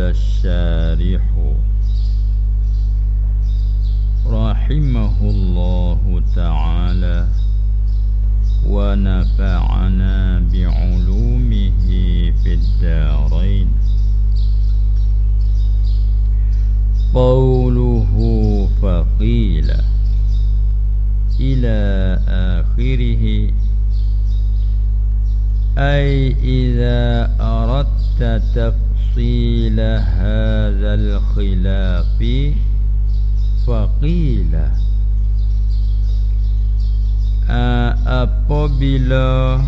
الشارح رحمه الله تعالى ونفعنا بعلومه في الدارين. قوله فقيل إلى آخره أي إذا أردت تفصيل هذا الخلاف فقيل apabila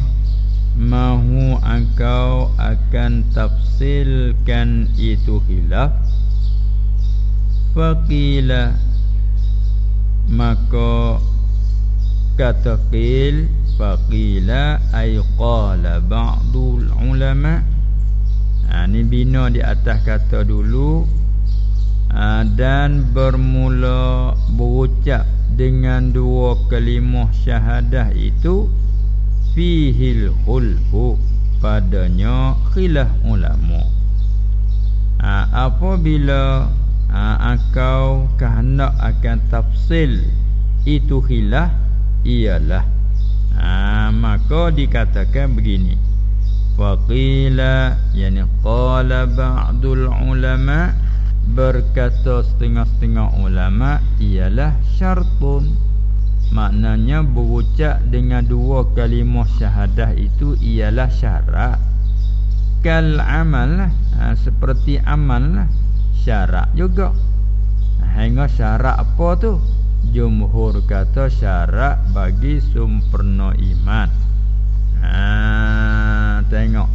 mahu engkau akan tafsilkan itu khilaf faqila maka kata qil faqila ay qala ba'dul ulama ha, ni bina di atas kata dulu. Ha, dan bermula berucap dengan dua kalimah syahadah itu fihil khulfu padanya khilaf ulama. Ha, apabila ha, engkau kehendak akan tafsil itu khilaf ialah. Ha, maka dikatakan begini faqila yani qala ba'dul ulama berkata setengah-setengah ulama ialah syartun. Maknanya berucap dengan dua kalimah syahadah itu ialah syarat kal amal ha, seperti amal syarat juga. Hingga syarat apa tu? Jumhur kata syarat bagi sempurna iman. Ha tengok.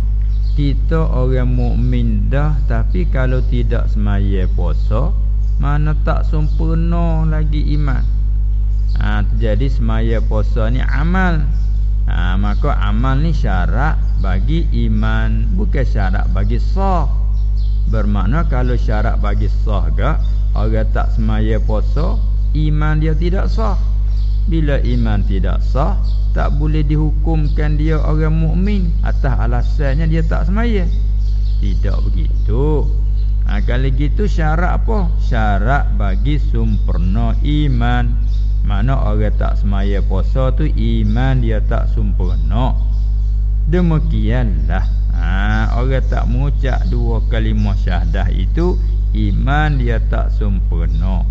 Kita orang mukmin dah tapi kalau tidak semaya puasa mana tak sempurna lagi iman. Ha jadi semaya puasa ni amal. Ha maka amal ni syarat bagi iman bukan syarat bagi sah. Bermakna kalau syarat bagi sah gak Orang tak semaya puasa Iman dia tidak sah Bila iman tidak sah Tak boleh dihukumkan dia orang mukmin Atas alasannya dia tak semaya. Tidak begitu. Ha, Kalau gitu syarat apa? Syarat bagi sempurna iman. Mana orang tak semaya puasa tu Iman dia tak sempurna. Demikianlah. Ha, Orang tak mengucap dua kalimah syahadah itu Iman dia tak sempurna.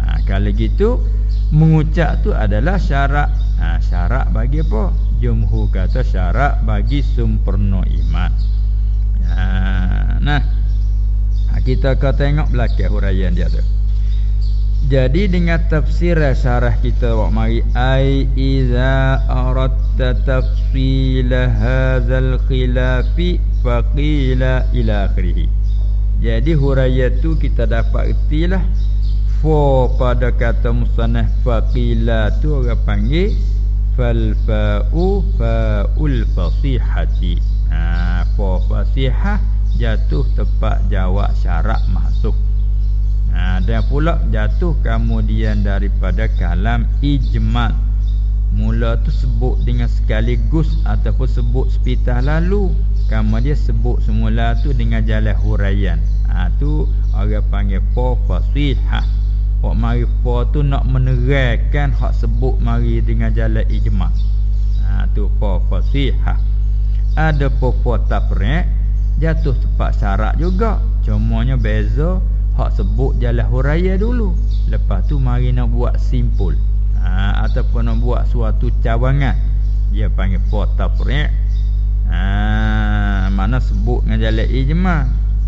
Ha, Kalau gitu Mengucap tu adalah syarat ha, Syarat bagi apa? Jumhur kata syarat bagi sempurna iman. Ha, Nah. Ha, Kita akan tengok belakang huraian dia tu. Jadi dengan tafsir syarah kita wak mari. Ai iza aradta tafsil hadzal khilafi faqila ila akhirih. Jadi huraian tu kita dapat ertilah fa pada kata musannaf faqila tu orang panggil fal fa'u fa'ul fasihati. Ha fa fasihah jatuh tepat jawab syarat masuk. Ha, Dan pula jatuh kemudian daripada kalam ijmal Mula tu sebut dengan sekaligus Ataupun sebut sepitah lalu Kamu dia sebut semula tu dengan jalan huraian. Ha, tu orang panggil po fasihah Hak mari po tu nak menerangkan Hak sebut mari dengan jalan ijmal ha, tu po fasihah. Ada po taprek Jatuh tepat syarat juga. Cumanya beza Hak sebut jalan huraya dulu. Lepas tu mari nak buat simpul. Ha, Ataupun nak buat suatu cawangan. Dia panggil potafri' ha, Mana sebut dengan jalan ijma'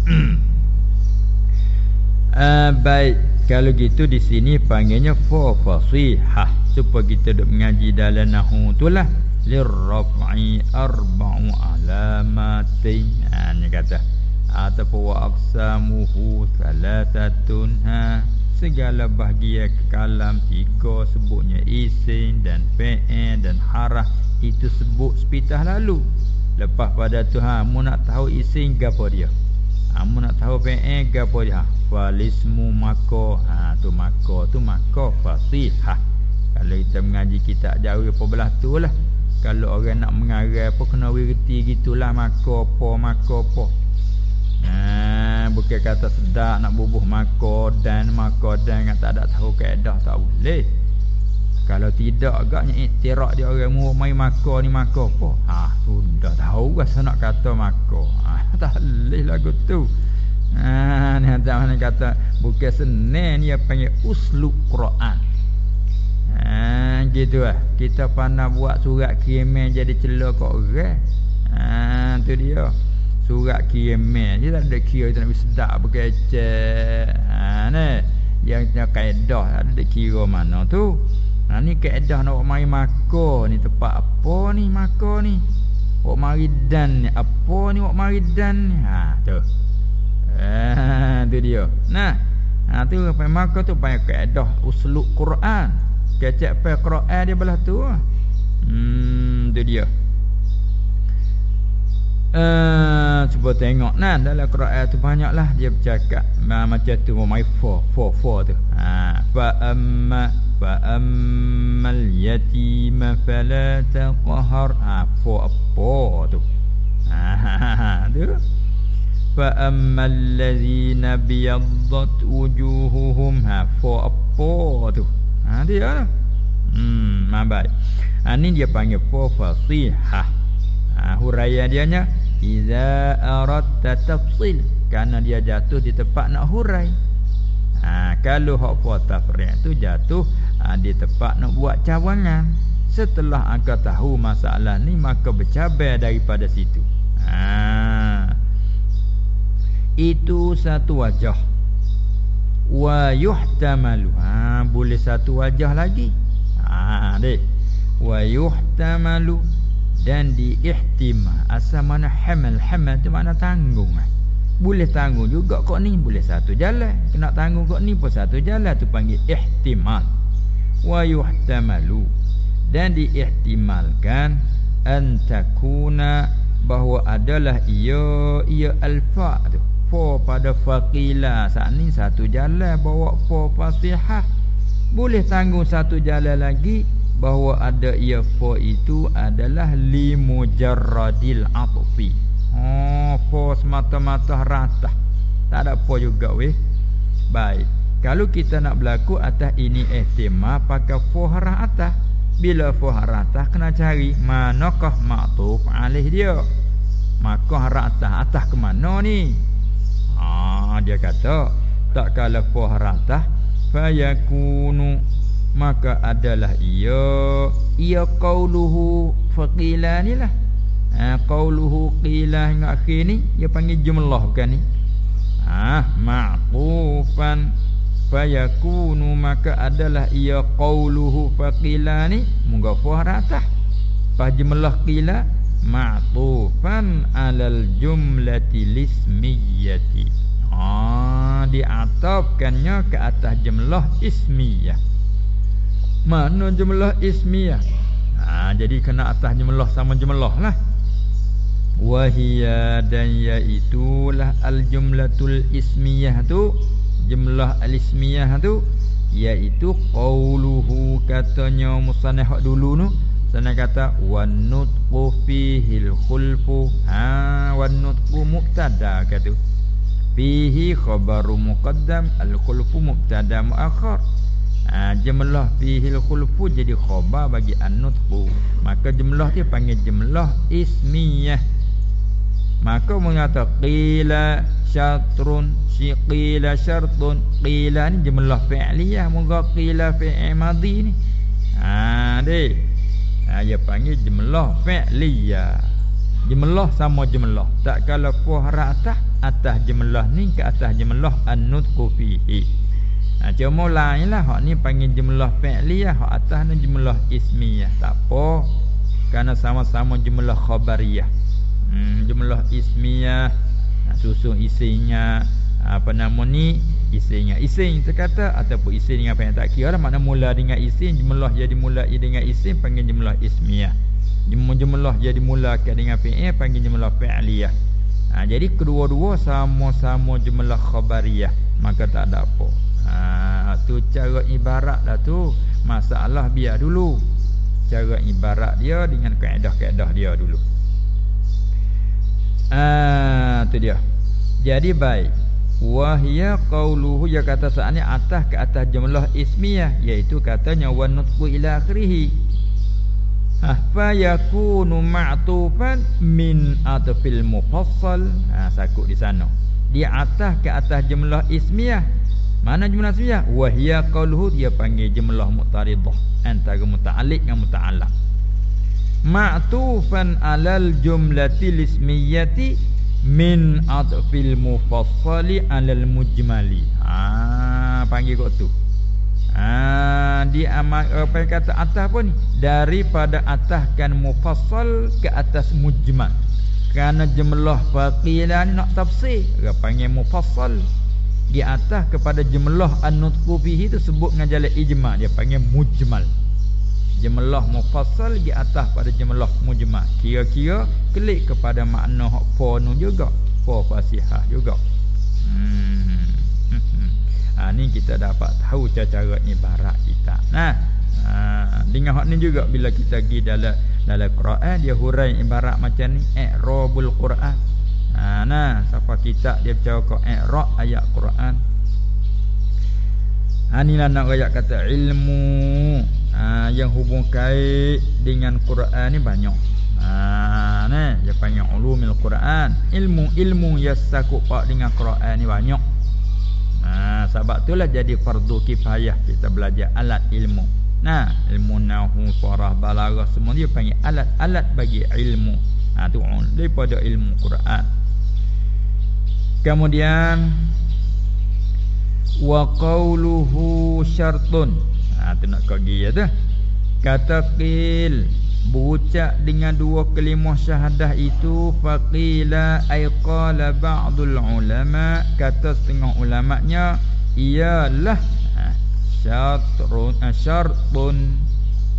ha, Baik Kalau gitu di sini panggilnya Fa fasihah Supaya kita duk mengaji dalam nahu tu lah Lirraf'i arba'u alamatin Ha ni kata. Ataupun wa aqsamuhu thalathatun ha segala bahagian kalam tiga sebutnya isim dan fi'il dan harah itu sebut sepitah lalu. Lepas pada tu ha mu nak tahu isim gapo dia mu nak tahu fi'il gapo dia ha? Falismu maka ha tu maka tu maka fasihah. Kalau kita mengaji kitab jauh apa belah tu lah. Kalau orang nak mengarang apa kena wirti gitulah maka apa maka apa. Ha bukan kata sedap nak bubuh mako dan mako dan tak ada tahu kaedah tak boleh. Kalau tidak agaknya iktirak dia orang mu mai mako ni mako apa? Ha sudah tahu rasa nak kata mako. Ha tak boleh lagu tu. Ha ni ada mana kata bukan senen dia panggil uslub Quran. Ha gitu ah. Kita pandai buat surat kiriman jadi celah kok orang. Ha tu dia surat kiriman dia tak ada kira kita nak sedap berkecek ha ni yang punya kaedah tak ada kira mana tu ha ni kaedah nak mari maka ni tempat apa ni maka ni? Wak mari dan ni apa ni wak mari dan ni? Ha tu. Ha tu dia. Nah ha tu pai maka tu pai kaedah uslub Quran. Kecek pai Quran dia belah tu. Hmm tu dia. Uh, cuba tengok. Nah dalam Quran tu banyaklah dia bercakap. Uh, macam tu my four four four tu. Ha fa amma fa ammal yatim fala taqhar ha four apa tu. ha tu. fa ammal ladzina biyaddat wujuhuhum ha four apa tu. ha dia hmm baik. ha ni dia panggil four fasihah ha huraian dia nya Iza aradta tafsil. Kerana dia jatuh di tempat nak hurai. Ha, Kalau hak tafriq tu jatuh ha, Di tempat nak buat cawangan. Setelah angka tahu masalah ni Maka bercabar daripada situ. Ha, Itu satu wajah. Wa yuhtamalu. Ha, Boleh satu wajah lagi. Ha, dek. Wa yuhtamalu. Dan diihtimah. Asal mana hamal? Hamal tu makna tanggung boleh tanggung juga kok ni. Boleh satu jalan. Kena tanggung kok ni pun satu jalan. Tu panggil ihtimal wa yuhtamalu dan diihtimalkan antakuna bahawa adalah ia ia alfa tu fa pada faqila saat ni satu jalan bawa fa fasihah boleh tanggung satu jalan lagi bahawa ada ia fa itu adalah limujarradil atfi. Oh, fa semata-mata rata. Tak ada apa juga weh. Baik. Kalau kita nak berlaku atas ini ihtimah pakai fa harah atas. Bila fa harah atas kena cari manakah ma'tuf alih dia. Maka harah atas atas ke mana ni? Ha, dia kata tak kala fa harah atas fayakunu maka adalah ia ia qauluhu faqila ni lah ha qauluhu qila hingga akhir ni dia panggil jumlah bukan ni ha ma'qufan fayakunu maka adalah ia qauluhu faqila ni moga fuharatah pas jumlah qila ma'tufan alal jumlati lismiyati. Ha diatapkannya ke atas jumlah ismiyah. Mana jumlah ismiyah? Ha, Jadi kena atas jumlah sama jumlah lah. Wahia dan yaitulah al-jumlatul ismiyah tu Jumlah al-ismiyah tu Iaitu qawluhu katanya musanah dulu tu Sana kata Wannutku fihil khulfu. Ha, Wannutku muktada kata Fihi khabaru muqaddam Al-khulfu muktada muakhar. Ha, jumlah fihil khulfu jadi khabar bagi an-nutqu. Maka jumlah dia panggil jumlah ismiyah maka mengata qila syatrun si qila syartun. Qila ni jumlah fi'liyah. Moga qila fi'il madhi ni. Ha dek. Ha dia panggil jumlah fi'liyah. Jumlah sama jumlah. Tak kalau fuh atas atas jumlah ni ke atas jumlah an-nutqu fihi. Ha, cuma lain lah. Hak ni panggil jumlah fi'liyah. Hak atas ni jumlah ismiyah. Tak apa. Kerana sama-sama jumlah khabariyah hmm, Jumlah ismiyah Susun isinya Apa nama ni Isinya isim terkata Ataupun isim dengan apa yang tak kira lah Makna mula dengan isim Jumlah jadi mula dengan isim Panggil jumlah ismiyah Jumlah jadi mula dengan fi'il Panggil jumlah fi'liyah ha, Jadi kedua-dua sama-sama jumlah khabariyah Maka tak ada apa Ha tu cara ibarat dah tu. Masalah biar dulu. Cara ibarat dia dengan kaedah-kaedah dia dulu. Ah tu dia. Jadi baik. wahya qauluhu ya kata saatnya atas ke atas jumlah ismiyah iaitu katanya wa nutqu ila akhirih. Ha fa yakunu ma'tufan min atfil mufassal? Ha sakut di sana. Di atas ke atas jumlah ismiyah. Mana jumlah ismiyah? Wahya qauluhu dia panggil jumlah muqtaridah antara muta'alliq dengan muta'allaq ma'tufan alal jumlatil ismiyati min adfil mufassali alal mujmali ha panggil kok tu. ha di amal apa kata atas pun daripada ataskan mufassal ke atas mujmal. Kerana jumlah ni nak tafsir. Dia panggil mufassal di atas kepada jumlah an-nutqu fihi tu sebut dengan jalan ijma. Dia panggil mujmal jumlah mufassal di atas pada jumlah mujmal kira-kira klik kepada makna hak fa nu juga. Fa fasihah juga. Hmm. ha ni kita dapat tahu cara-cara ibarat kita. Nah. Ha dengan hak ni juga bila kita pergi dalam dalam Quran dia hurai ibarat macam ni i'rabul Quran. Ha nah. Siapa kita dia percaya kau i'rab ayat Quran. Ha ni lah nak ayat kata ilmu ha, yang hubung kait dengan Quran ni banyak. Ha nah dia panggil ulumul Quran. Ilmu-ilmu yang sakut pak dengan Quran ni banyak. Ha sebab itulah jadi fardu kifayah kita belajar alat ilmu. Nah, ilmu nahwu, sarah, balaghah semua dia panggil alat-alat bagi ilmu. Ha tu daripada ilmu Quran. Kemudian wa qawluhu syartun Ha tu nak kau ya tu. Kata qil berucap dengan dua kalimah syahadah itu faqila ay qala ba'dul ulama kata setengah ulamanya ialah ha, syartun ha, syartun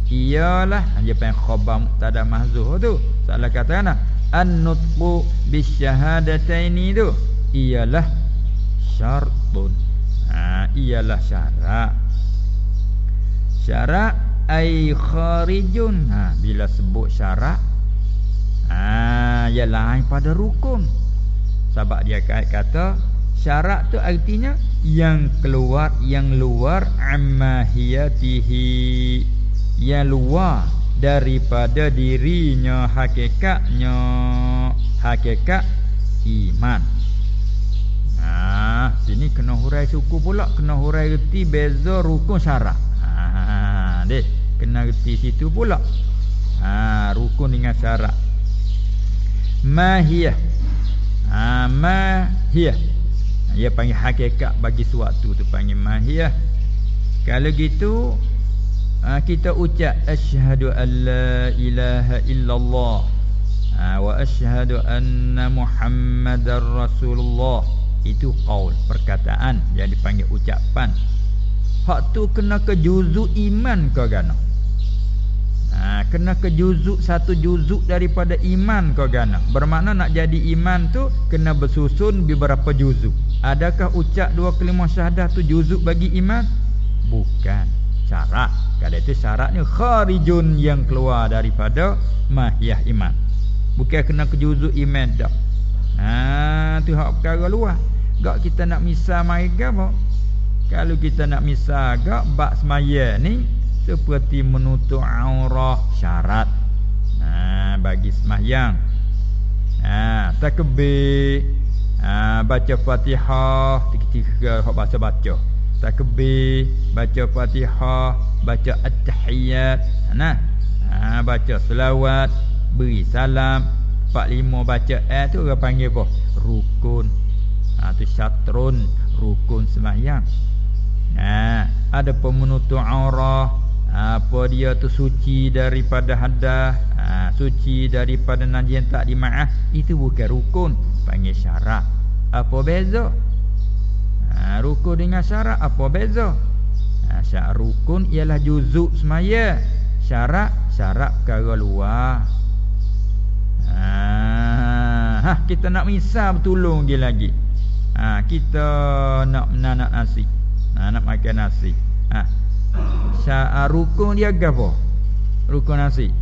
ialah dia panggil khabar mubtada mahzuh tu. Salah kata kan? An-nutqu bisyahadataini tu. Ialah syartun. Ha ialah syarat syarat ai kharijun. Ha bila sebut syarat ha ya lain pada rukun. Sebab dia kata syarat tu artinya yang keluar yang luar ammahiyatihi yang luar daripada dirinya hakikatnya hakikat iman. Ha, sini kena hurai suku pula, kena hurai reti beza rukun syarat deh kena reti situ pula. Ha rukun dengan syarat. Mahiyah. Ha mahiyah. Dia panggil hakikat bagi suatu tu panggil mahiyah. Kalau gitu ha, kita ucap asyhadu alla ilaha illallah. Ha, wa asyhadu anna muhammadar rasulullah. Itu qaul perkataan. Yang dipanggil ucapan Hak tu kena ke juzuk iman kau gana. Ha, kena ke juzuk satu juzuk daripada iman kau gana. Bermakna nak jadi iman tu kena bersusun beberapa juzuk. Adakah ucap dua kalimah syahadah tu juzuk bagi iman? Bukan. Syarat. Kalau itu syaratnya kharijun yang keluar daripada mahiyah iman. Bukan kena ke juzuk iman dah. Ha, tu hak perkara luar. Gak kita nak misal mai gapo? Kalau kita nak misal agak bak semaya ni seperti menutup aurah syarat. Ha bagi sembahyang. Ha takbir. Ha baca Fatihah ketika hok baca baca. Takbir, baca Fatihah, baca at-tahiyat. Nah. Ha baca selawat, beri salam, 45 baca eh tu orang panggil apa? Rukun. Ha tu syatrun, rukun sembahyang. Ha, ada pemenutup aurah, apa dia tu suci daripada hadah, ha, suci daripada najis tak dimaaf, itu bukan rukun, panggil syarat. Apa beza? Ha, rukun dengan syarat apa beza? Ha, syarat rukun ialah juzuk semaya. Syarat syarat perkara luar. Ha, ha, kita nak misal bertolong dia lagi. Ha, kita nak menanak nasi ha, nak makan nasi ha syaa rukun dia gapo rukun nasi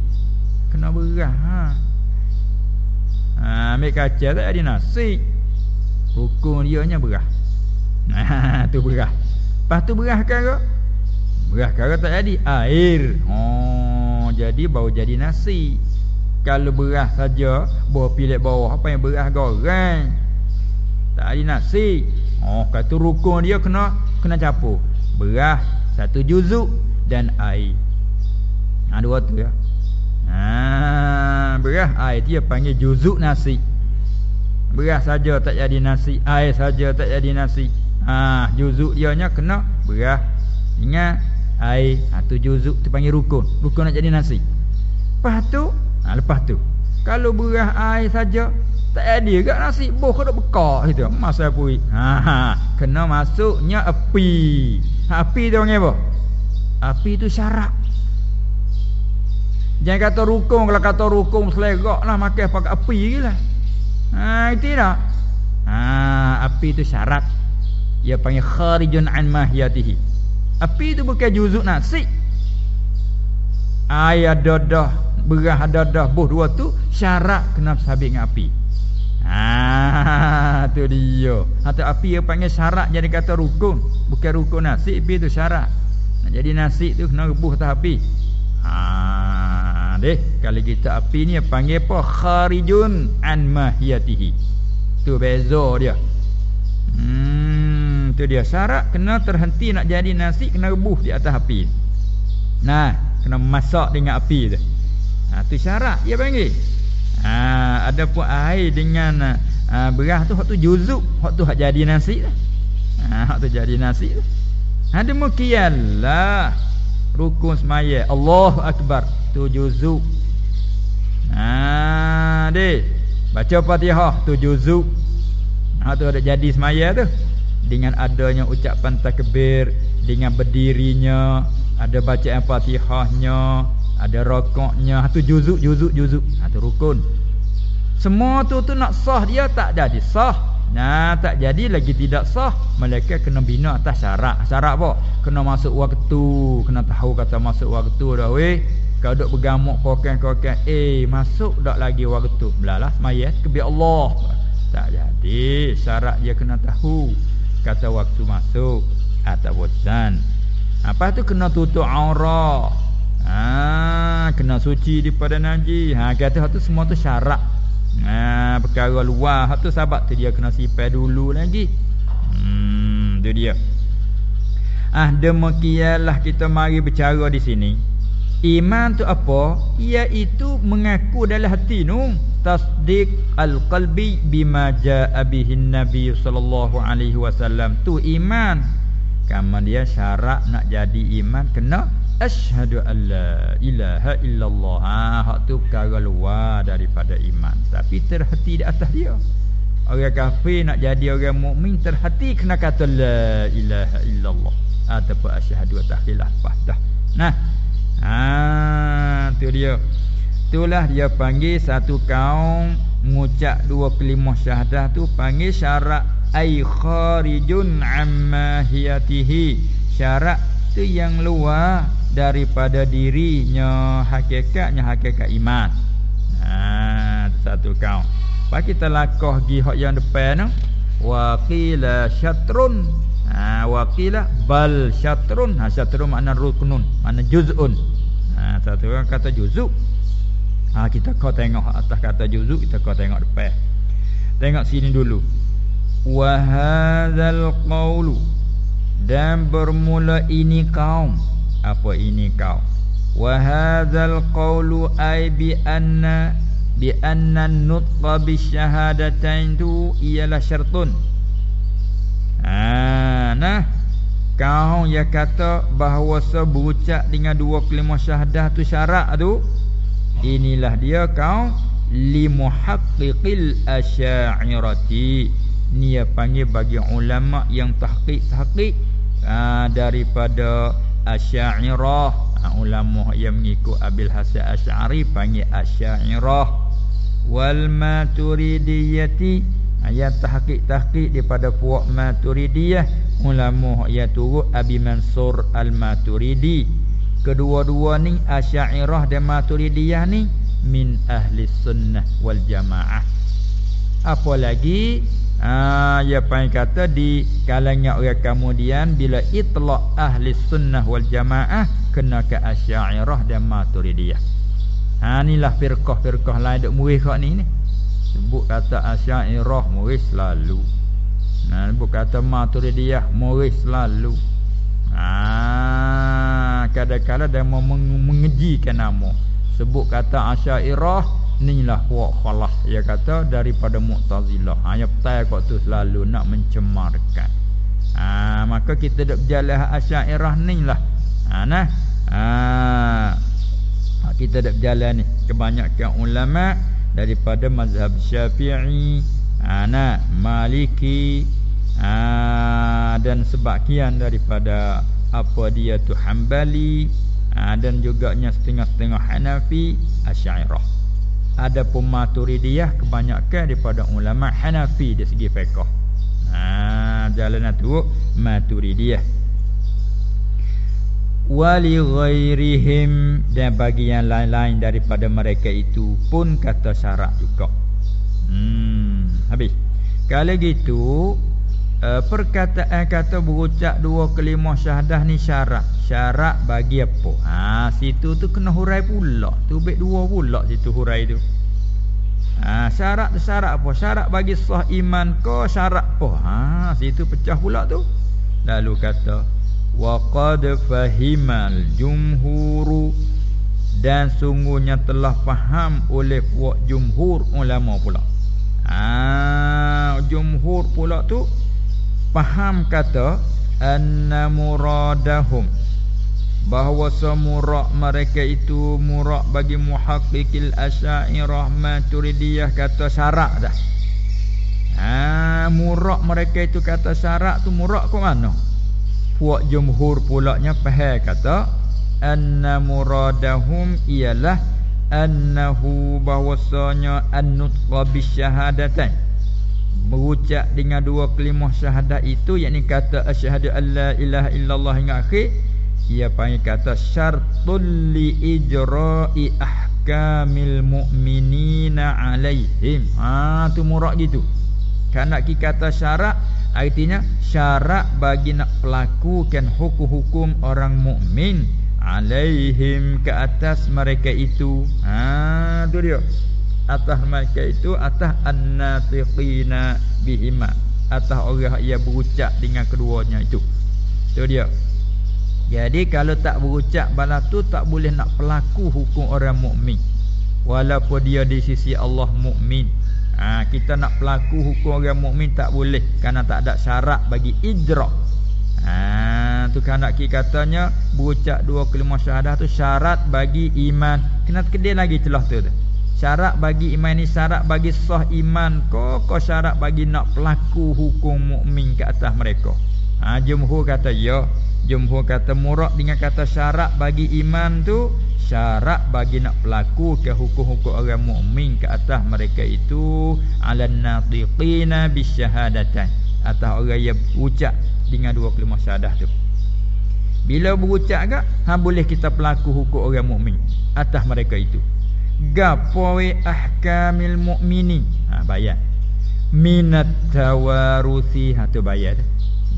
kena berah ha ha ambil kaca tak ada nasi rukun dia nya berah Nah, tu berah. Lepas tu berah kara. Berah kara tak jadi air. Oh, jadi baru jadi nasi. Kalau berah saja, bawah pilih bawah apa yang berah goreng. Tak ada nasi. Oh, kata rukun dia kena kena capur. Berah satu juzuk dan air. Ha dua tu ya. Ha berah air dia panggil juzuk nasi. Berah saja tak jadi nasi, air saja tak jadi nasi. Ha juzuk dia nya kena berah ingat air ha tu juzuk tu panggil rukun. Rukun nak jadi nasi. Lepas tu, ha lepas tu. Kalau berah air saja tak ada juga nasi boh kena bekak gitu. Masa pui. Ha, ha kena masuknya api. Ha, api tu panggil apa? Api tu syarat. Jangan kata rukun kalau kata rukun selegak lah makan pakai api gila. Ha itu tak? Ha api itu syarat. Ia panggil kharijun an mahiyatihi. Api itu bukan juzuk nasi. Ayat dadah berah dadah buh dua tu syarat kena sabit dengan api. Ha tu dia. Atau api dia panggil syarat jadi kata rukun. Bukan rukun nasi api itu syarat. Nak jadi nasi tu kena rebuh atas api. Ha deh kalau kita api ni panggil apa kharijun an mahiyatihi. Tu beza dia. Hmm tu dia syarat kena terhenti nak jadi nasi kena rebuh di atas api. Nah, kena masak dengan api tu. Ha tu syarat dia panggil. Ha ada pun air dengan ha, beras tu hak tu juzuk, hak tu hak jadi nasi lah. Ha hak tu jadi nasi lah. Ha demikianlah rukun semaya Allahu akbar tu juzuk. Ha dek baca Fatihah tu juzuk. Ha tu ada jadi semaya tu dengan adanya ucapan takbir dengan berdirinya ada bacaan Fatihahnya ada rokoknya tu juzuk juzuk juzuk. Ha tu rukun. Semua tu tu nak sah dia tak jadi sah. Nah tak jadi lagi tidak sah. Mereka kena bina atas syarat syarat apa? Kena masuk waktu. Kena tahu kata masuk waktu dah weh. Kau duk bergamuk kokan-kokan eh masuk dak lagi waktu. Belalah semayat kebi Allah. Tak jadi. Syarat dia kena tahu. Kata waktu masuk. Atau bosan. Apa tu kena tutup aurat Ha kena suci daripada najis. Ha kata hak tu semua tu syarat. Ha perkara luar hak tu sebab tu dia kena sipai dulu lagi. Hmm tu dia. Ah demikianlah kita mari bercara di sini. Iman tu apa? Iaitu mengaku dalam hati nu tasdik al-qalbi bima jaa bihi nabi sallallahu alaihi wasallam. Tu iman. Kamu dia syarat nak jadi iman kena Ashhadu an la ilaha illallah. Ha, Hak tu perkara luar daripada iman. Tapi terhati di atas dia. Orang kafir nak jadi orang mukmin terhati kena kata la ilaha illallah. Ataupun asyhadu khilafah dah. Nah. Ha, tu dia. Itulah dia panggil satu kaum Mengucap dua kelimah syahadah tu Panggil syarat Ay kharijun ammahiyatihi Syarat tu yang luar daripada dirinya hakikatnya hakikat iman. Ha satu kau. Pak kita lakoh gi hak yang depan tu. Wa qila syatrun. Ha wa qila bal syatrun. Ha syatrun makna ruknun, makna juz'un. Ha satu orang kata juzuk. Ha kita kau tengok atas kata juzuk, kita kau tengok depan. Tengok sini dulu. Wa hadzal qawlu dan bermula ini kaum apa ini kau? Wa hadzal qawlu ay bi anna bi anna nutqa bi syahadatain tu ialah syartun. Ha nah. Kau ya kata bahawa sebucak dengan dua kalimah syahadah tu syarat tu inilah dia kau. Li muhaqqiqil asy'ariyati ni panggil bagi ulama yang tahqiq tahqiq ha, daripada Asy'ariyah. Ha, ulama yang mengikut Abil Hasan Asy'ari panggil Asy'ariyah. Wal Maturidiyati. Ayat ha, tahqiq tahqiq daripada puak Maturidiyah. Ulama yang turut Abi Mansur Al-Maturidi. Kedua-dua ni Asy'ariyah dan Maturidiyah ni min ahli sunnah wal jamaah. Apalagi Ah ya pai kata di kalangan orang kemudian bila itlaq ahli sunnah wal jamaah kena ke asy'ariyah dan maturidiyah. Ha inilah firqah-firqah lain duk muih kok ni ni. Sebut kata asy'ariyah muih selalu. Nah sebut kata maturidiyah muih selalu. Ah kadang-kadang dia mau mengejikan nama. Sebut kata asy'ariyah inilah puak khalah dia kata daripada mu'tazilah. Ha petai kau tu selalu nak mencemarkan. Ha maka kita dak berjalan asy'ariyah inilah ha nah. Ha, ha kita dak berjalan ni. Kebanyakan ulama daripada mazhab syafi'i ha nah maliki ha dan sebahagian daripada apa dia tu hambali ha, dan juga setengah-setengah hanafi asy'ariyah ada maturidiyah kebanyakan daripada ulama Hanafi dari segi fiqh. Ha jalan tu maturidiyah. Wali ghairihim dan bagi yang lain-lain daripada mereka itu pun kata syarat juga. Hmm habis. Kalau gitu uh, perkataan kata berucap dua kelima syahadah ni syarat. Syarat bagi apa? Ha situ tu kena hurai pula. Tu baik dua pula situ hurai tu. Ha syarat tu syarat apa? Syarat bagi sah iman ko syarat apa? Ha situ pecah pula tu. Lalu kata wa qad fahimal jumhuru dan sungguhnya telah faham oleh puak jumhur ulama pula. Ha jumhur pula tu faham kata anna muradahum. Bahawa semua mereka itu murak bagi muhaqqiqil asy'ariyah maturidiyah kata syarak dah. Ha murak mereka itu kata syarak tu murak ke mana? Puak jumhur pulaknya faham kata anna muradahum ialah annahu bahwasanya an-nutqa bisyahadatain berucap dengan dua kalimah syahadat itu yakni kata asyhadu alla ilaha illallah hingga akhir ia panggil kata syartul li ijra'i ahkamil mu'minina alaihim. Ha tu murak gitu. Kan nak kata syarat artinya syarat bagi nak pelakukan hukum-hukum orang mukmin alaihim ke atas mereka itu. Ha tu dia atas mereka itu atas an-natiqina bihima. Atas orang yang berucap dengan keduanya itu. Itu dia. Jadi kalau tak berucap bala tu tak boleh nak pelaku hukum orang mukmin. Walaupun dia di sisi Allah mukmin. Ha, kita nak pelaku hukum orang mukmin tak boleh. Kerana tak ada syarat bagi ijra ha tu kan nak katanya berucap dua kalimah syahadah tu syarat bagi iman. Kena kedai lagi celah tu tu Syarat bagi iman ni syarat bagi sah iman ko ko syarat bagi nak pelaku hukum mukmin ke atas mereka. Ha jumhur kata ya, jumhur kata murak dengan kata syarat bagi iman tu syarat bagi nak pelaku ke hukum-hukum orang mukmin ke atas mereka itu alan natiqina bisyahadatan atas orang yang ucap dengan dua kalimah syahadah tu. Bila berucap gak, ha boleh kita pelaku hukum orang mukmin atas mereka itu gapawi ahkamil mu'minin. Ha bayar minat tawaruthi ha tu bayar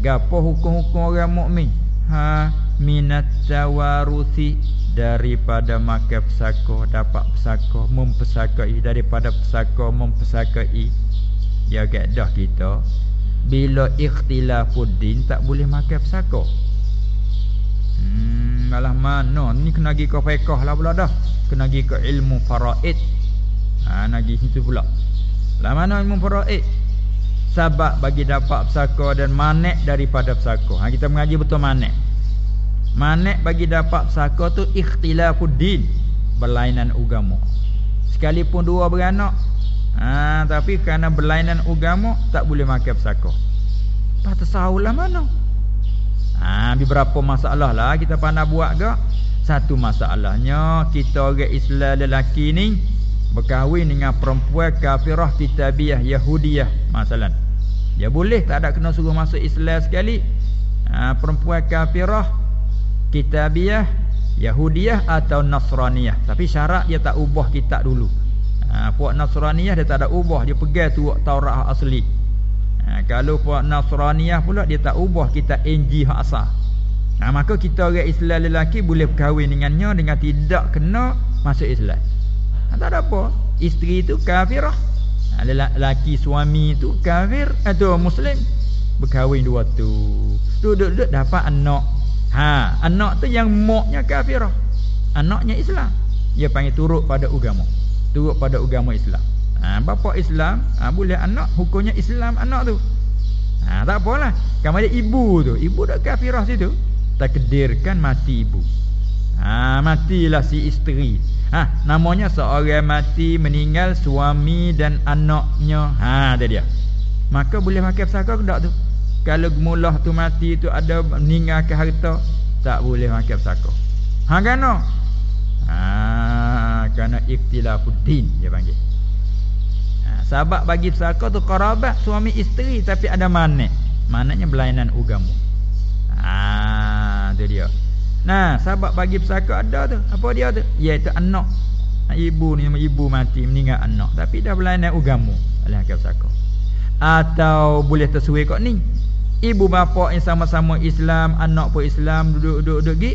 gapo hukum-hukum orang mukmin. Ha minat tawaruthi daripada makan pesaka dapat pesaka mempesakai daripada pesaka mempesakai. Ya gadah kita. Bila ikhtilafuddin tak boleh makan pesaka Hmm, alah mana ni kena pergi ke fiqh lah pula dah. Kena pergi ke ilmu faraid. Ha nak pergi situ pula. Lah mana ilmu faraid? Sebab bagi dapat pesaka dan manek daripada pesaka. Ha kita mengaji betul manek. Manek bagi dapat pesaka tu ikhtilafud din, berlainan agama. Sekalipun dua beranak, ha tapi kerana berlainan agama tak boleh makan pesaka. Patut tahulah mana? Ha beberapa masalah lah kita pandai buat ke? Satu masalahnya kita orang Islam lelaki ni berkahwin dengan perempuan kafirah kitabiah Yahudiyah masalah. Dia boleh tak ada kena suruh masuk Islam sekali. Ha, perempuan kafirah kitabiah Yahudiyah atau Nasraniyah. Tapi syarat dia tak ubah kitab dulu. Ha, puak Nasraniyah dia tak ada ubah, dia pegang tu Taurat asli. Ha, kalau puak Nasraniyah pula dia tak ubah kita NG hak asal ha, maka kita orang Islam lelaki boleh berkahwin dengannya dengan tidak kena masuk Islam. Ha, tak ada apa. Isteri itu kafirah. Ha, lelaki suami itu kafir atau muslim berkahwin dua tu duduk-duduk dapat anak. Ha anak tu yang moknya kafirah. Anaknya Islam. Dia panggil turut pada agama. Turut pada agama Islam ha, bapa Islam ha, boleh anak hukumnya Islam anak tu. Ha, tak apalah. Kamu ada ibu tu. Ibu dah kafirah situ? Takdirkan mati ibu. Ha, matilah si isteri. Ha, namanya seorang mati meninggal suami dan anaknya. Ha, dia dia. Maka boleh makan pesaka ke tak tu? Kalau gemulah tu mati tu ada meninggal ke harta tak boleh makan pesaka. Ha kena ha kerana ikhtilafuddin dia panggil Sebab bagi pesaka tu kerabat suami isteri tapi ada mana? Maknanya berlainan agama. Ah, tu dia. Nah, sebab bagi pesaka ada tu. Apa dia tu? Iaitu anak. Ibu ni ibu mati meninggal anak tapi dah berlainan agama. Oleh akal pesaka. Atau boleh tersuai kok ni. Ibu bapa yang sama-sama Islam, anak pun Islam duduk-duduk gi.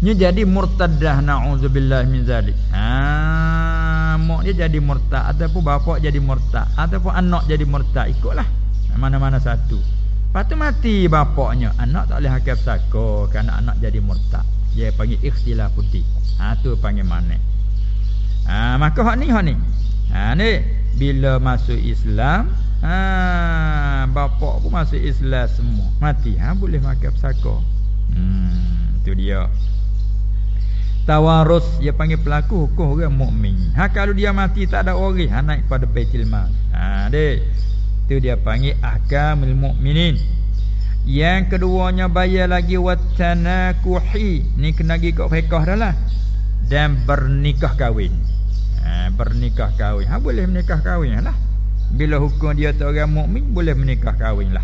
Nya jadi murtadah naudzubillah min zalik. Ah mak dia jadi murtad ataupun bapak jadi murtad ataupun anak jadi murtad ikutlah. Mana-mana satu. Lepas tu mati bapaknya. Anak tak boleh hakam saka kerana anak jadi murtad. Dia panggil ikhtilaf putih ha tu panggil mana ha maka hak ni hak ni. Ha ni bila masuk Islam ha bapak pun masuk Islam semua. Mati. Ha boleh makan saka. Hmm tu dia tawarus dia panggil pelaku hukum orang mukmin. Ha kalau dia mati tak ada waris ha naik pada Baitul Mal. Ha dek. Tu dia panggil ahkamul mukminin. Yang keduanya bayar lagi watanakuhi. Ni kena gi kat fiqh dah lah. Dan bernikah kahwin. Ha bernikah kahwin. Ha boleh menikah kahwin lah. Bila hukum dia tu orang mukmin boleh menikah kahwin lah.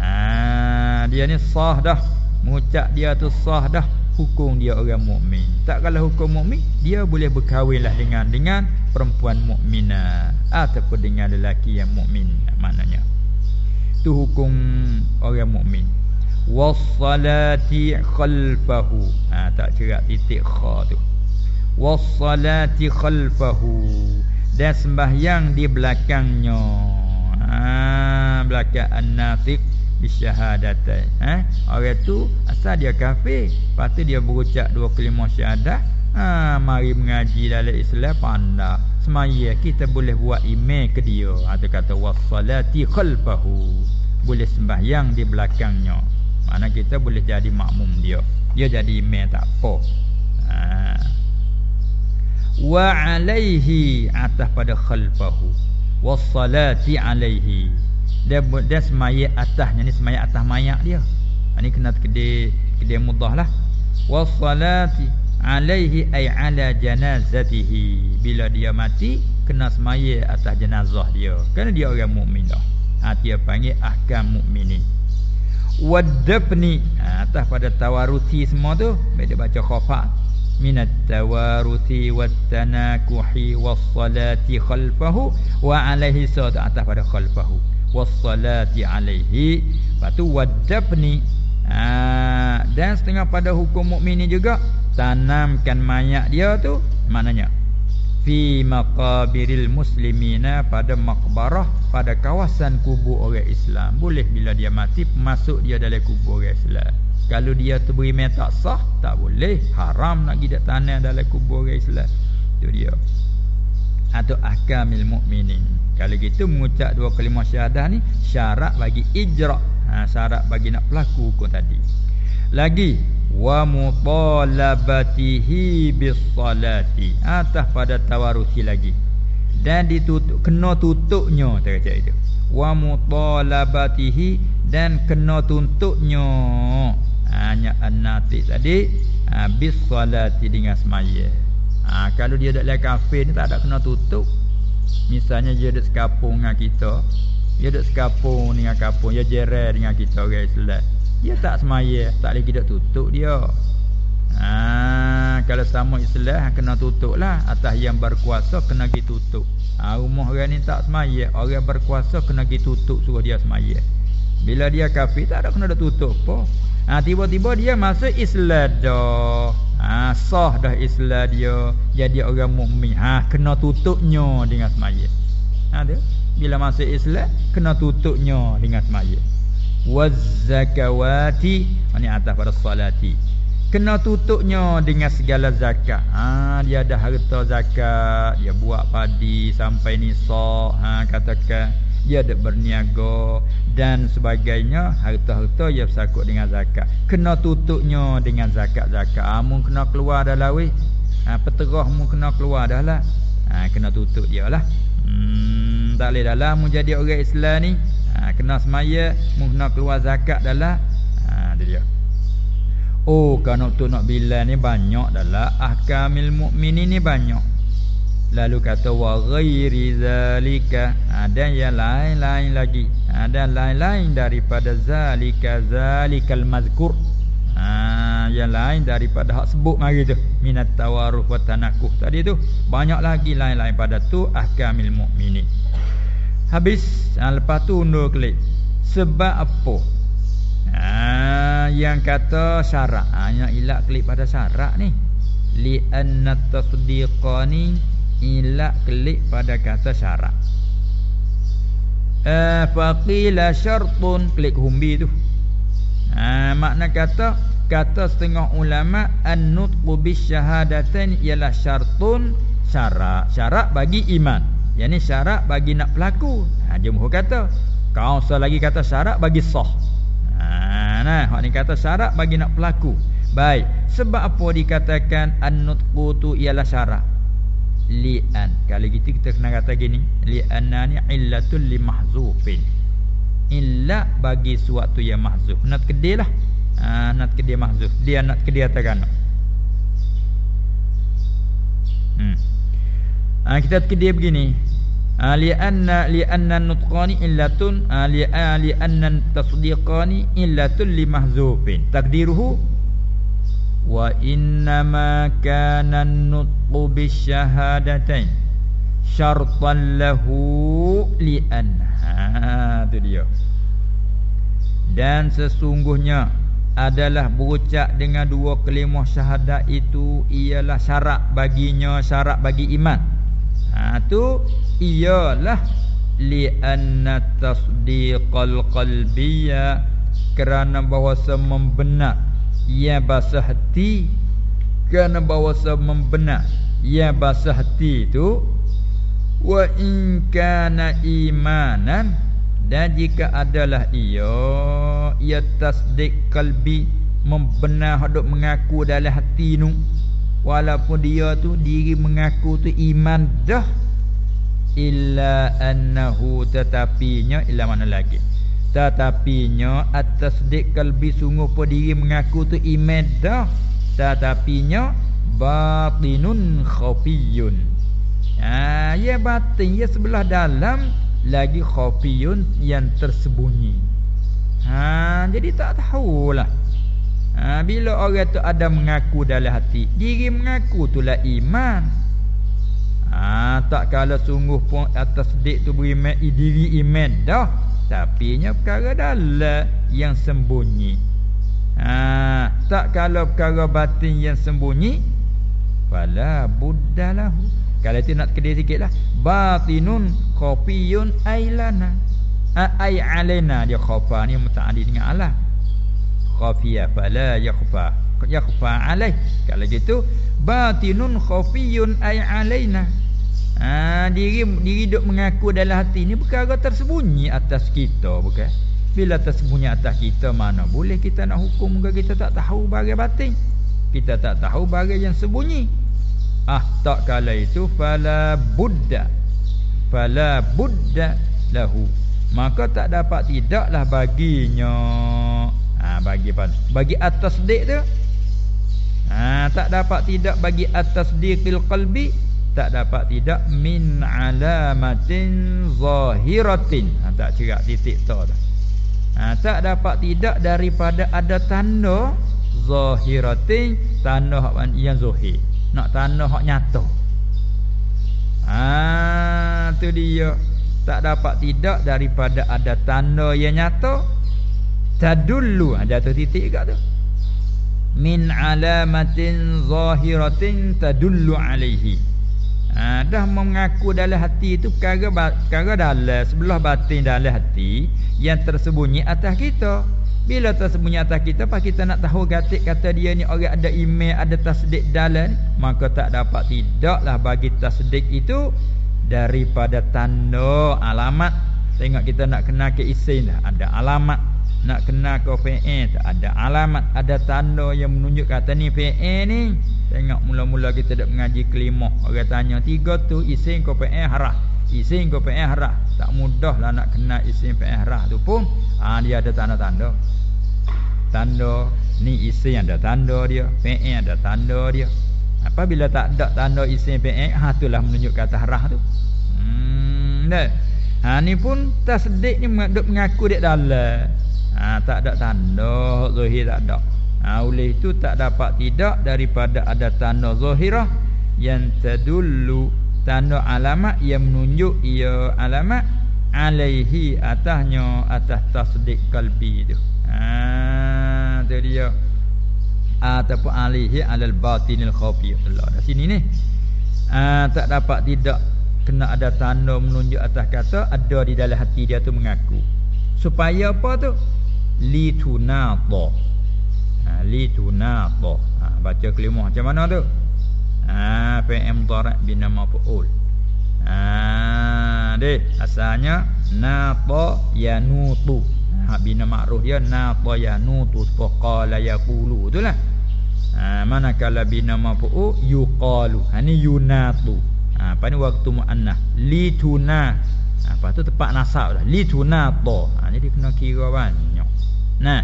Ha dia ni sah dah. Mengucap dia tu sah dah hukum dia orang mukmin. Tak kalau hukum mukmin, dia boleh berkahwinlah dengan dengan perempuan mukminah ataupun dengan lelaki yang mukmin maknanya. Tu hukum orang mukmin. Wassalati khalfahu. Ha tak cerak titik kha tu. Wassalati khalfahu. Dan sembahyang di belakangnya. Ha belakang an-nafiq bisyahadatai eh? Orang tu asal dia kafir lepas tu dia berucap dua kelima syahadah ha mari mengaji dalam Islam pandai. Semaya kita boleh buat email ke dia. Atau ha, kata wassalati khalfahu. Boleh sembahyang di belakangnya. Mana kita boleh jadi makmum dia. Dia jadi email tak apa. Ha. Wa alaihi atas pada khalfahu. Wassalati alaihi dia dia semaya atasnya ni semaya atas mayat dia. Ini ha, kena kedai kedai mudahlah. Wassalati alaihi ay ala janazatihi. Bila dia mati kena semaya atas jenazah dia. Kerana dia orang mukmin dah. Ha dia panggil ahkam mukminin. Wadafni ha, atas pada tawaruti semua tu dia baca khafat minat tawaruti wattanakuhi wassalati khalfahu wa alaihi sawt atas pada khalfahu wassalati alaihi. Patu wadabni ha, dan setengah pada hukum mukmin ni juga tanamkan mayat dia tu maknanya fi maqabiril muslimina pada makbarah pada kawasan kubur orang Islam. Boleh bila dia mati masuk dia dalam kubur orang Islam. Kalau dia tu beri tak sah tak boleh. Haram nak pergi tanam dalam kubur orang Islam. Tu dia. Atau ahkamil mukminin. Kalau gitu mengucap dua kalimah syahadah ni syarat bagi ijra. Ha, syarat bagi nak pelaku hukum tadi. Lagi wa mutalabatihi bis salati. Atas pada tawarusi lagi. Dan ditutup kena tutupnya kata itu. Wa mutalabatihi dan kena tuntutnya. Hanya an-nati tadi ha, bis salati dengan semaya ha, Kalau dia kafir ni tak ada kena tutup Misalnya dia ada sekapung dengan kita Dia ada sekapung dengan kapung Dia jerai dengan kita orang Islam Dia tak semaya Tak boleh kita tutup dia Ha, kalau sama Islam kena tutup lah atas yang berkuasa kena pergi tutup. Ha, rumah orang ni tak semaya, orang berkuasa kena pergi tutup suruh dia semaya. Bila dia kafir tak ada kena tutup apa. Ha, tiba-tiba dia masuk Islam dah. Ha, sah dah Islam dia jadi orang mukmin. Ha, kena tutupnya dengan semaya. Ha, dia. Bila masuk Islam kena tutupnya dengan semaya. Waz zakawati, ini atas pada salati kena tutupnya dengan segala zakat. Ha dia ada harta zakat, dia buat padi sampai nisab, ha katakan dia ada berniaga dan sebagainya, harta-harta dia bersakut dengan zakat. Kena tutupnya dengan zakat-zakat. Ha mun kena keluar dah lah weh. Ha peterah mun kena keluar dah lah. Ha kena tutup dia lah. Hmm tak boleh dalam mun jadi orang Islam ni. Ha kena semaya mun kena keluar zakat dah lah. Ha dia. Oh kalau tu nak bila ni banyak dalam ahkamil mukminin ni banyak. Lalu kata wa ghairi zalika ada yang lain-lain lagi. Ada lain-lain daripada zalika zalikal mazkur. Ha, yang lain daripada hak sebut mari tu minat tawaruf wa tanakuh tadi tu banyak lagi lain-lain pada tu ahkamil mukminin. Habis ha, lepas tu undur klik. Sebab apa? Ha, yang kata syarak. Ha, yang ilak klik pada syarak ni. Li anna tasdiqani ilak klik pada kata syarak. Eh faqila syartun klik humbi tu. Ha, makna kata kata setengah ulama an-nutqu bisyahadatain ialah syartun syarak. Syarak bagi iman. Yang ni syarak bagi nak pelaku. Ha, jumhur kata. Kau lagi kata syarak bagi sah. Ha nah, hak ni kata syarat bagi nak pelaku. Baik, sebab apa dikatakan an-nutqu tu ialah syarat? Li'an. Kalau gitu kita kena kata gini, li'anna ni illatul li mahzufin. Illa bagi suatu yang mahzuf. Nak kedil lah. Ha, nak kedil mahzuf. Dia nak kedil atakan. Hmm. Ha, kita kedil begini li anna li anna nutqani illatun li li anna tasdiqani illatun li mahzufin takdiruhu wa inna ma kana nutqu bisyahadatain syartan lahu li anha dia. Dan sesungguhnya adalah berucap dengan dua kalimah syahadat itu ialah syarat baginya syarat bagi iman. Ha tu ialah li anna tasdiqal qalbiyya kerana bahawa membenar ia basah hati kerana bahawa membenar. Ia basah hati itu wa in kana imanan dan jika adalah ia ia tasdik kalbi membenar hadap mengaku dalam hati nu. Walaupun dia tu diri mengaku tu iman dah illa annahu tetapinya illa mana lagi tetapinya atas dik kalbi sungguh pun diri mengaku tu iman dah. Tetapinya batinun khafiyun. Ha ya batin ya sebelah dalam lagi khafiyun yang tersembunyi. Ha jadi tak tahulah. Ha bila orang tu ada mengaku dalam hati diri mengaku itulah iman. Ha, tak kala sungguh pun atas dik tu beri iman diri iman dah. Tapi nya perkara dalam yang sembunyi. Ha, tak kala perkara batin yang sembunyi fala buddalahu. Kalau itu nak kedai sikitlah. Batinun khafiyun ailana. Ha, ai alaina dia khafa ni mutaaddi dengan Allah. Khafiya fala yakhfa. Yakhfa alaih. Kalau gitu batinun khafiyun ai alaina. Ha, diri diri duk mengaku dalam hati ni perkara tersembunyi atas kita bukan. Bila tersembunyi atas kita mana boleh kita nak hukum muka kita tak tahu barang batin. Kita tak tahu barang yang sembunyi. Ah tak kala itu fala buddha. Fala buddha lahu. Maka tak dapat tidaklah baginya. Ha, bagi? Bagi atas dik tu. Ha, tak dapat tidak bagi atas dikil qalbi tak dapat tidak min alamatin zahiratin. Ha, tak cerak titik tu ha, tak dapat tidak daripada ada tanda zahiratin tanah yang zahir. Nak tanah hak nyata. Ah tu dia. Tak dapat tidak daripada ada tanda yang nyata. Tadullu. Ada tu titik kat tu. Min alamatin zahiratin tadullu alaihi ha, dah mengaku dalam hati itu perkara perkara dalam sebelah batin dalam hati yang tersembunyi atas kita. Bila tersembunyi atas kita pas kita nak tahu gatik kata dia ni orang ada email ada tasdik dalam maka tak dapat tidaklah bagi tasdik itu daripada tanda alamat. Tengok kita nak kenal ke dah ada alamat nak kenal ke fi'il tak ada alamat ada tanda yang menunjuk kata ni fi'il ni. Tengok mula-mula kita dak mengaji kelima orang tanya tiga tu isim ke fi'il harah? Isim ke fi'il harah. Tak mudah lah nak kenal isim fi'il harah tu pun. Ha, dia ada tanda-tanda. Tanda ni isim ada tanda dia fi'il ada tanda dia. Apabila tak ada tanda isim fi'il, ha itulah menunjuk kata harah tu. Hmm, dah. Ha ni pun tasdik ni mengaku dia dalam. Ha tak ada tanda zahir tak ada. Ha oleh itu tak dapat tidak daripada ada tanda zahirah yang tadullu tanda alamat yang menunjuk ia alamat alaihi atasnya atas tasdik kalbi tu. Ha tu dia ataupun alihi alal batinil khafi Allah. Di sini ni uh, tak dapat tidak kena ada tanda menunjuk atas kata ada di dalam hati dia tu mengaku. Supaya apa tu? Litunata. Ha, litunata. Ha, baca kelima macam mana tu? Ha, PM dharat bin nama. Ha, dek, asalnya nata yanutu. Ha, bina ma'ruf dia nata yanutu faqala yaqulu. Itulah ha, manakala bina mafu'u yuqalu ha ni yunatu ha, apa ni waktu muannah lituna ha, apa tu tepat nasab dah litunato ha jadi kena kira banyak nah.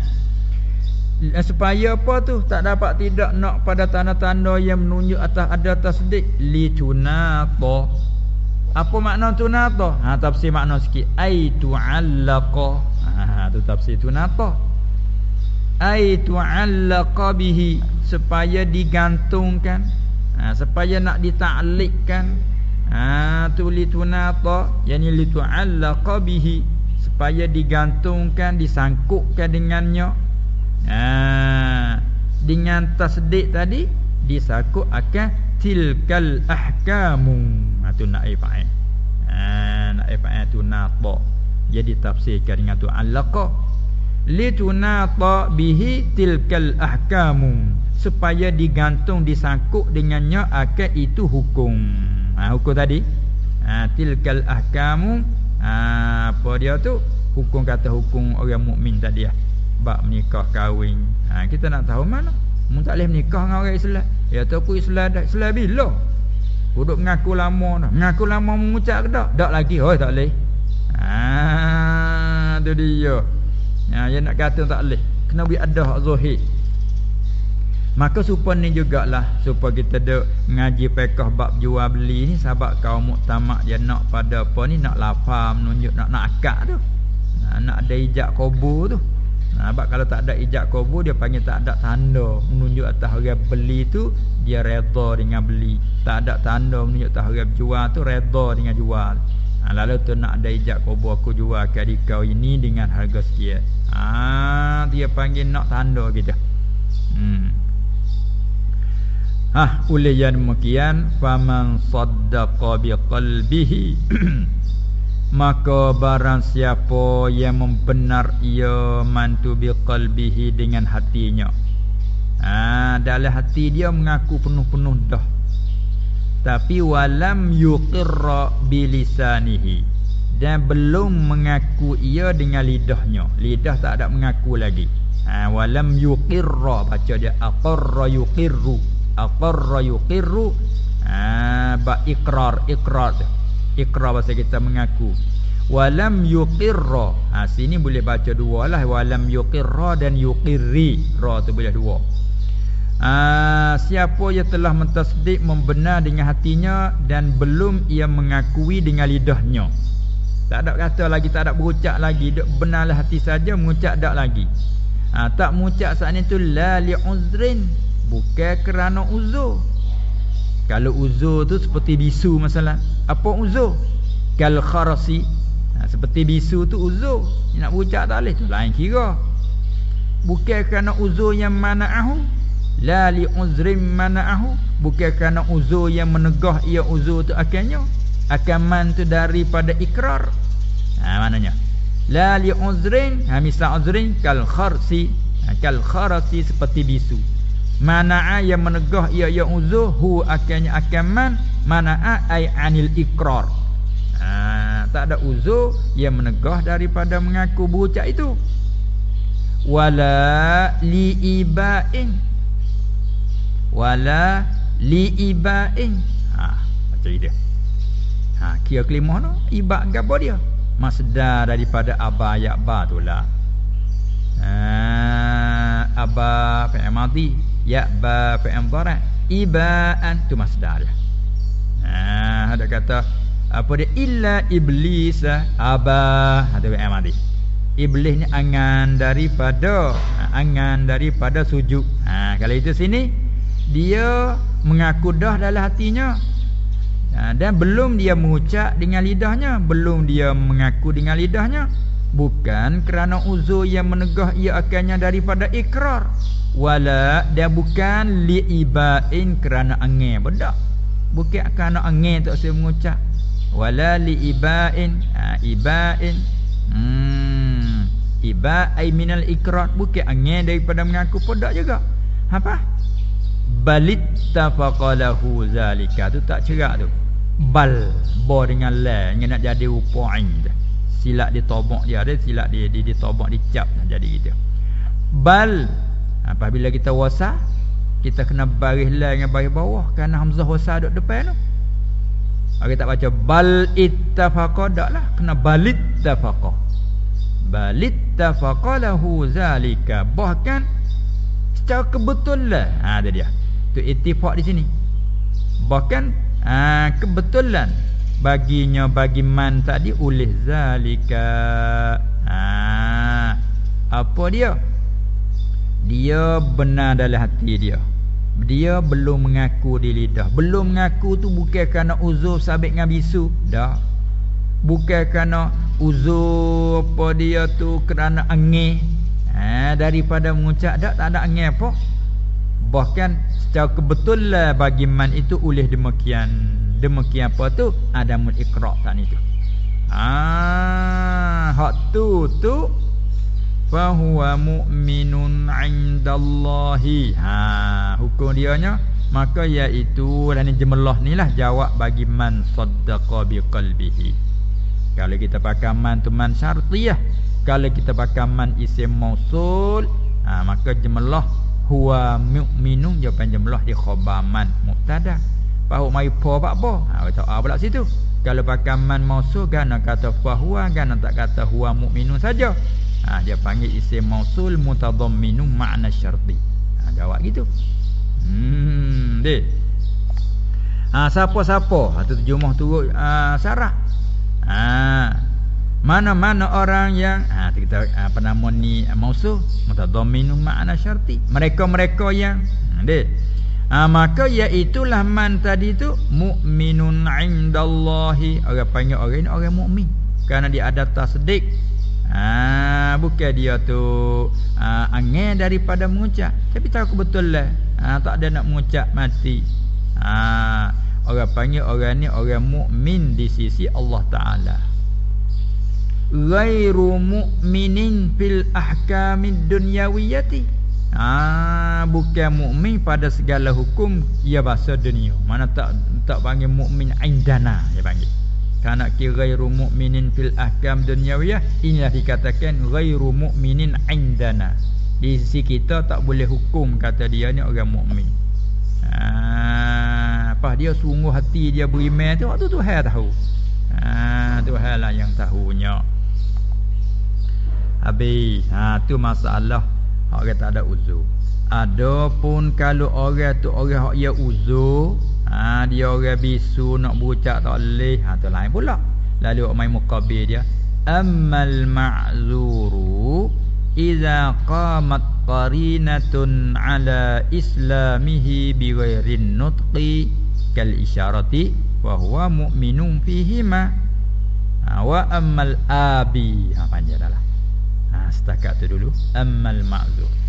Supaya apa tu? Tak dapat tidak nak pada tanda-tanda yang menunjuk atas ada tasdik. Litunato apa makna tunato ha tafsir makna sikit. Ai tu'allaqa ha tu tafsir tunato ai tu'allaqa bihi. Supaya digantungkan. Ha, supaya nak ditaklikkan. Ha tu litunata yani litu'allaqa bihi supaya digantungkan disangkutkan dengannya. Ha dengan tasdik tadi disangkut akan tilkal ahkamu. Ha tu nak ifa'il ha nak ifa'il tu nata. Jadi tafsirkan dengan tu allaqa litunata bihi tilkal ahkamu. Supaya digantung disangkut dengannya akan itu hukum. Ha, hukum tadi. Ha, tilkal ahkamu ha, apa dia tu? Hukum kata hukum orang mukmin tadi ah. Bab menikah kahwin. Ha, kita nak tahu mana? Mun tak boleh menikah dengan orang Islam. Ya tu aku Islam dah Islam bila? Duduk mengaku lama dah. Mengaku lama mengucap ke tak? Tak lagi. Oh tak boleh. Ha, tu dia. Ha, dia nak kata tak boleh. Kena beri ada hak zahir. Maka supaya ni jugalah supaya kita dek ngaji pekah bab jual beli ni sebab kaum muktamak dia nak pada apa ni nak lapar menunjuk nak nak akad tu. Nah, nak ada ijak kubur tu. Nah, sebab kalau tak ada ijak kubur dia panggil tak ada tanda menunjuk atas orang beli tu dia redha dengan beli. Tak ada tanda menunjuk atas orang jual tu redha dengan jual. Nah, lalu tu nak ada ijak kubur aku jual ke kau ini dengan harga sekian. Ah dia panggil nak tanda gitu. Hmm. Ah oleh yang demikian faman saddaqa biqalbihi maka barang siapa yang membenar ia mantu biqalbihi dengan hatinya. Ah dalam hati dia mengaku penuh-penuh dah. Tapi walam yuqirra bilisanihi dan belum mengaku ia dengan lidahnya. Lidah tak ada mengaku lagi. Ah walam yuqirra baca dia aqarra yuqirru aqarra yuqirru ha ba iqrar iqrar iqrar bahasa kita mengaku. Walam yuqirra ha sini boleh baca dua lah. Walam yuqirra dan yuqirri. Ra tu boleh dua. Ha, siapa yang telah mentasdik membenar dengan hatinya dan belum ia mengakui dengan lidahnya. Tak ada kata lagi tak ada berucap lagi. Dok benarlah hati saja mengucap tak lagi. Ha, tak mengucap saat tu la li uzrin bukan kerana uzur. Kalau uzur tu seperti bisu masalah. Apa uzur? Kal kharasi. Ha, seperti bisu tu uzur. Nak mengucap tak boleh tu? Lain kira. Bukan kerana uzur yang mana'ahu la li uzrin mana'ahu. Bukan kerana uzur yang menegah ia uzur tu akannya akan man tu daripada ikrar. Ha maknanya. La li uzrin ha misal uzrin kal kharsi. Ha, kal kharsi seperti bisu mana'a yang menegah ia ia uzur hu akannya akan man. Mana'a ai anil ikrar ha, tak ada uzur yang menegah daripada mengaku berucap itu. Wala li iba'in. Wala li iba'in. Ha macam dia. Ha kira kelima tu iba' gapo dia? Masdar daripada aba ayat ba tu lah. Ha, aba madhi ya ba fi'il mudhari ibaan tu masdar. Ha ada kata apa dia? Illa iblis aba. Ada fi'il madhi iblis ni angan daripada ha, angan daripada sujud. Ha kalau itu sini dia mengaku dah dalam hatinya. Ha, dan belum dia mengucap dengan lidahnya belum dia mengaku dengan lidahnya. Bukan kerana uzur yang menegah ia akannya daripada ikrar wala dia bukan liibain kerana angin. Bedak bukan kerana angin tak saya mengucap. Wala liibain ha, ibain. Hmm. Iba ai minal ikrar bukan angin daripada mengaku pedak juga. Apa? Balit tafaqalahu zalika. Tu tak cerak tu. Bal bo dengan la. Yang nak jadi rupa ain silap dia tobok dia ada silap dia dia, dia tobok dicap jadi gitu. Bal apabila kita wasa kita kena baris la dengan baris bawah. Kerana hamzah wasa duduk depan tu. Kita tak baca bal ittafaqa. Lah. Kena balit tafaqa balit tafaqalahu zalika. Bahkan secara kebetulan ha dia dia. Tu ittifaq di sini. Bahkan ha, kebetulan baginya bagi man tadi oleh zalika. Ha, apa dia dia benar dalam hati dia. Dia belum mengaku di lidah. Belum mengaku tu bukan kerana uzur sabit dengan bisu. Dah. Bukan kerana uzur apa dia tu kerana angin ha, daripada mengucap tak tak ada angin apa? Bahkan secara kebetulan bagi man itu oleh demikian demikian apa tu adamul iqra tak itu ah hak tu tu fa huwa mu'minun 'indallahi. Ha hukum dia nya maka iaitu dan jemlah ni lah jawab bagi man saddaqa biqalbihi kalau kita pakai man tu man syartiyah. Kalau kita pakai man isim mausul ha, maka jemlah huwa mu'minun jawapan jumlah di khabaman mubtada bahu mai po pak bo. Ha kata ah pula situ. Kalau pakai man mausul kan kata fa huwa kan tak kata huwa mu'minun saja ha dia panggil isim mausul mutadamminun makna syarti. Ha jawab gitu. Hmm deh ha siapa-siapa. Ha tu terjemah turut ha, syarat ha mana-mana orang yang ha kita apa nama ni mausul mutadamminu ma'na syarti. Mereka-mereka yang ha dek ha, maka iaitulah man tadi tu mukminun indallahi. Orang panggil orang ni orang mukmin. Kerana dia ada tasdik ha bukan dia tu ha, angin daripada mengucap. Tapi tahu betul lah ha, tak ada nak mengucap mati. Ha orang panggil orang ni orang mukmin di sisi Allah taala. Ghairu mu'minin fil ahkamid dunyawiyati. Ah bukan mukmin pada segala hukum ia bahasa dunia. Mana tak tak panggil mukmin indana dia panggil kira ghairu mu'minin fil ahkam dunyawiyah. Inilah dikatakan ghairu mu'minin indana. Di sisi kita tak boleh hukum kata dia ni orang mukmin. Ah apa dia sungguh hati dia beriman tu waktu tu hai tahu. Ah tu hai lah yang tahunya. Habis ha, tu masalah. Orang tak ada uzur. Adapun kalau orang tu orang yang uzur ha, Dia orang bisu nak berucap tak boleh. Ha, Tu lain pula. Lalu orang main mukabir dia Ammal ma'zuru idza qamat qarinatun ala islamihi bighairin nutqi kal isyarati wa huwa mu'minun fihi ma ha, wa ammal abi. Ha panjang dah lah. Ha, setakat tu dulu. Ammal ma'zur